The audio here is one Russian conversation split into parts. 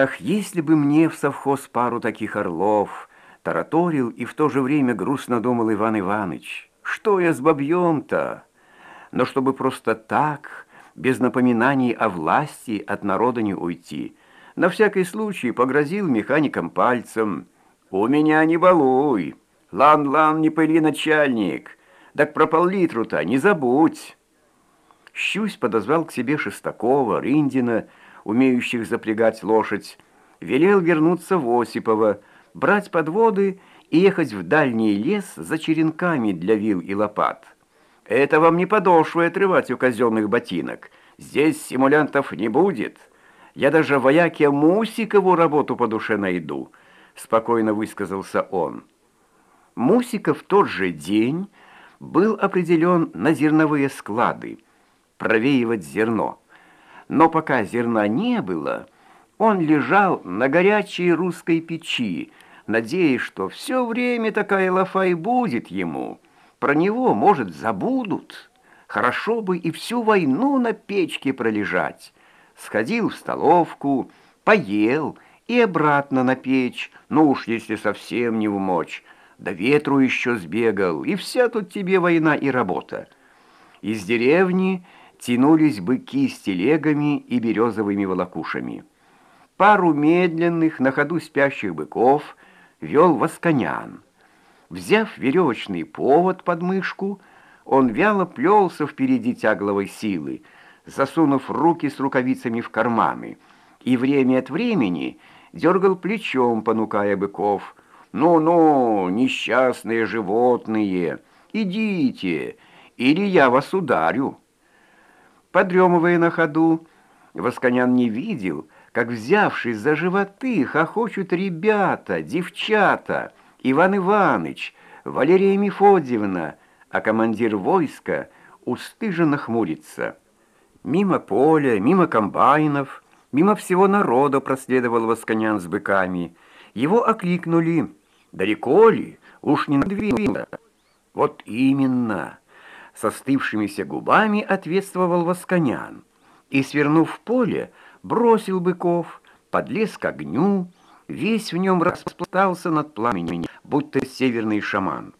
Ах, если бы мне в совхоз пару таких орлов, тараторил и в то же время грустно думал Иван Иванович. Что я с бабьем-то? Но чтобы просто так, без напоминаний о власти, от народа не уйти, на всякий случай погрозил механикам пальцем. «У меня не балуй! Лан-лан, не пыли, начальник! Так про пол-литру-то не забудь!» Щусь подозвал к себе Шестакова, Рындина, умеющих запрягать лошадь, велел вернуться в Осипово, брать подводы и ехать в дальний лес за черенками для вил и лопат. Это вам не подошвы отрывать у казенных ботинок. Здесь симулянтов не будет. Я даже вояке Мусикову работу по душе найду, спокойно высказался он. Мусиков в тот же день был определен на зерновые склады, провеивать зерно. Но пока зерна не было, он лежал на горячей русской печи, надеясь, что все время такая лафа и будет ему. Про него, может, забудут. Хорошо бы и всю войну на печке пролежать. Сходил в столовку, поел и обратно на печь, ну уж если совсем не умочь. До ветру еще сбегал, и вся тут тебе война и работа. Из деревни тянулись быки с телегами и березовыми волокушами. Пару медленных, на ходу спящих быков вел Восконян. Взяв веревочный повод под мышку, он вяло плелся впереди тягловой силы, засунув руки с рукавицами в карманы, и время от времени дергал плечом, понукая быков. «Ну-ну, несчастные животные, идите, или я вас ударю». Подремывая на ходу, Восконян не видел, как, взявшись за животы, хохочут ребята, девчата, Иван Иваныч, Валерия Мефодьевна, а командир войска устыженно хмурится. Мимо поля, мимо комбайнов, мимо всего народа проследовал Восконян с быками. Его окликнули. «Далеко ли? Уж не надвинуло». «Вот именно!» Со стывшимися губами ответствовал Восконян и, свернув в поле, бросил быков, подлез к огню, весь в нем распластался над пламенем, будто северный шаман.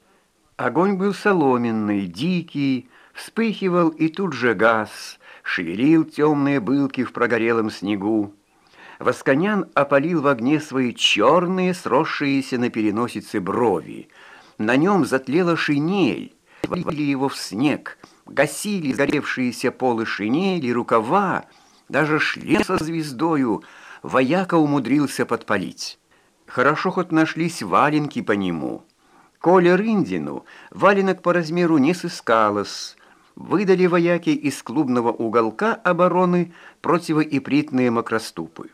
Огонь был соломенный, дикий, вспыхивал и тут же газ, шевелил темные былки в прогорелом снегу. Восконян опалил в огне свои черные, сросшиеся на переносице брови. На нем затлела шинель, валили его в снег, гасили сгоревшиеся полы шинели, рукава, даже шлем со звездою вояка умудрился подпалить. Хорошо хоть нашлись валенки по нему. Коля Рындину валенок по размеру не сыскалось. Выдали вояки из клубного уголка обороны противоипритные макроступы.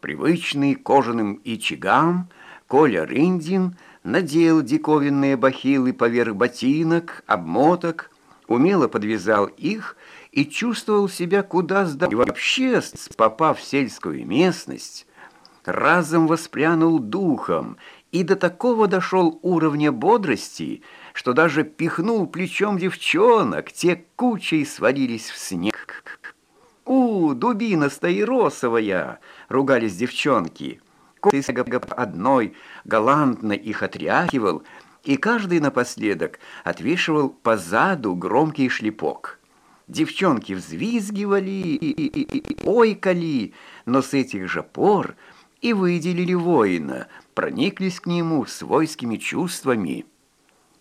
Привычный кожаным ичигам, Коля Рындин – надел диковинные бахилы поверх ботинок, обмоток, умело подвязал их и чувствовал себя куда сдав. И вообще, попав в сельскую местность, разом воспрянул духом и до такого дошел уровня бодрости, что даже пихнул плечом девчонок, те кучей свалились в снег. «У, дубина стаиросовая!» — ругались девчонки — одной галантно их отряхивал, и каждый напоследок отвешивал позаду громкий шлепок. Девчонки взвизгивали и ойкали, но с этих же пор и выделили воина, прониклись к нему свойскими чувствами.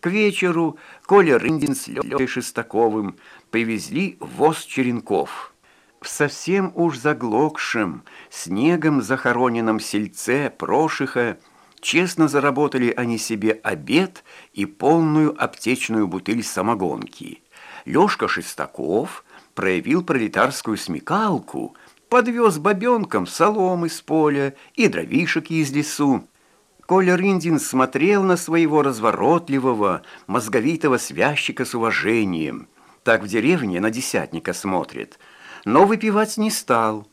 К вечеру Коля Рындин с Лёлей Шестаковым привезли воз черенков в совсем уж заглохшем, снегом захороненном сельце Прошиха, честно заработали они себе обед и полную аптечную бутыль самогонки. Лёшка Шестаков проявил пролетарскую смекалку, подвез бабенкам соломы с поля и дровишек из лесу. Коля Рындин смотрел на своего разворотливого, мозговитого связчика с уважением. Так в деревне на десятника смотрит – но выпивать не стал.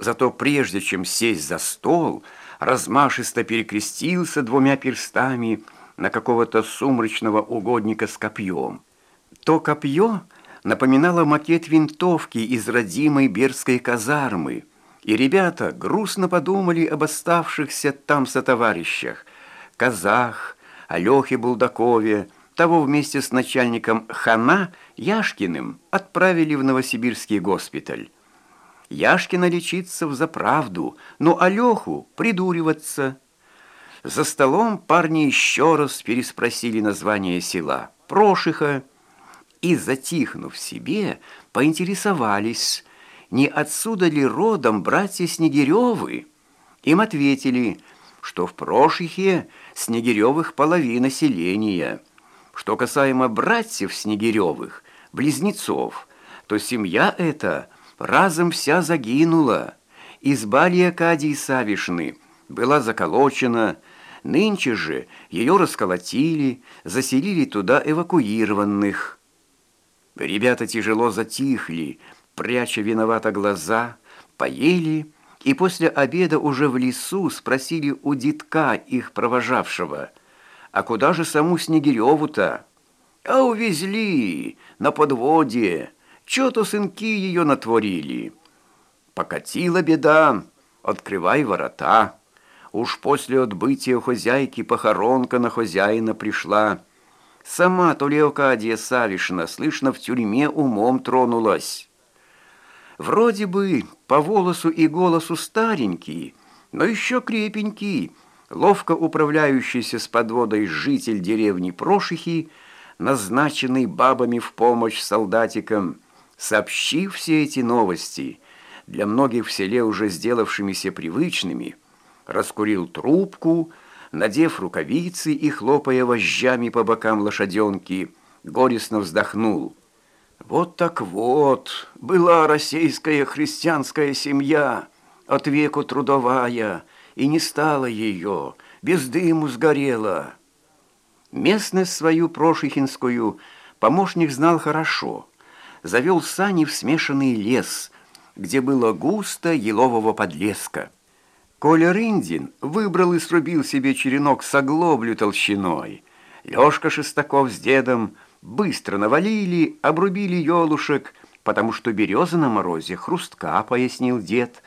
Зато прежде чем сесть за стол, размашисто перекрестился двумя перстами на какого-то сумрачного угодника с копьем. То копье напоминало макет винтовки из родимой берской казармы, И ребята грустно подумали об оставшихся там сотоварищах, казах, Алёхе Булдакове, того вместе с начальником Хана Яшкиным отправили в Новосибирский госпиталь. Яшкина лечиться в заправду, но Алёху придуриваться. За столом парни еще раз переспросили название села Прошиха и, затихнув себе, поинтересовались, не отсюда ли родом братья Снегиревы. Им ответили, что в Прошихе Снегиревых половина селения. Что касаемо братьев Снегиревых, близнецов, то семья эта разом вся загинула. Изба Леокадии Савишны была заколочена, нынче же ее расколотили, заселили туда эвакуированных. Ребята тяжело затихли, пряча виновато глаза, поели и после обеда уже в лесу спросили у детка их провожавшего, «А куда же саму Снегиреву-то?» «А увезли на подводе, что-то сынки ее натворили». «Покатила беда, открывай ворота». Уж после отбытия хозяйки похоронка на хозяина пришла. Сама то Леокадия Савишна, слышно, в тюрьме умом тронулась». Вроде бы по волосу и голосу старенький, но еще крепенький, ловко управляющийся с подводой житель деревни Прошихи, назначенный бабами в помощь солдатикам, сообщив все эти новости, для многих в селе уже сделавшимися привычными, раскурил трубку, надев рукавицы и хлопая вожжами по бокам лошаденки, горестно вздохнул – вот так вот, была российская христианская семья, от веку трудовая, и не стало ее, без дыму сгорела. Местность свою прошихинскую помощник знал хорошо. Завел сани в смешанный лес, где было густо елового подлеска. Коля Рындин выбрал и срубил себе черенок с оглоблю толщиной. Лёшка Шестаков с дедом – быстро навалили, обрубили елушек, потому что береза на морозе хрустка, пояснил дед.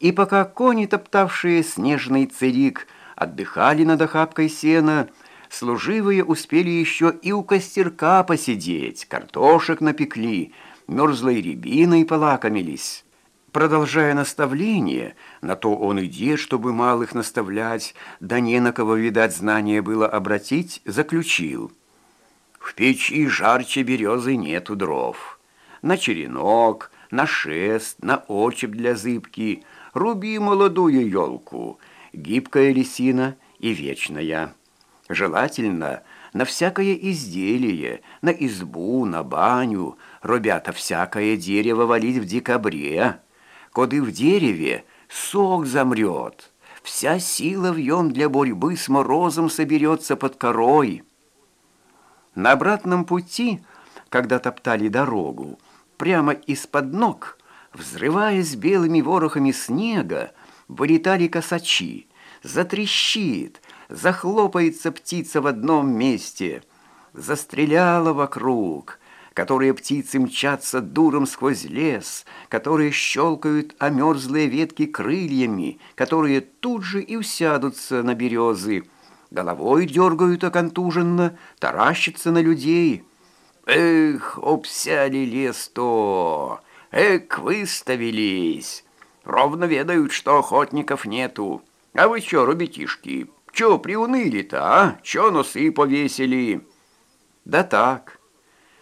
И пока кони, топтавшие снежный цирик, отдыхали над охапкой сена, служивые успели еще и у костерка посидеть, картошек напекли, мерзлой рябиной полакомились. Продолжая наставление, на то он и дед, чтобы малых наставлять, да не на кого, видать, знание было обратить, заключил – в печи жарче березы нету дров. На черенок, на шест, на очеп для зыбки руби молодую елку, гибкая лисина и вечная. Желательно на всякое изделие, на избу, на баню, ребята, всякое дерево валить в декабре. Коды в дереве сок замрет, вся сила в нем для борьбы с морозом соберется под корой. На обратном пути, когда топтали дорогу, прямо из-под ног, взрываясь белыми ворохами снега, вылетали косачи. Затрещит, захлопается птица в одном месте, застреляла вокруг, которые птицы мчатся дуром сквозь лес, которые щелкают о мерзлые ветки крыльями, которые тут же и усядутся на березы, головой дергают оконтуженно, таращатся на людей. Эх, обсяли лес-то, эк, выставились. Ровно ведают, что охотников нету. А вы чё, ребятишки, чё приуныли-то, а? Чё носы повесили? Да так,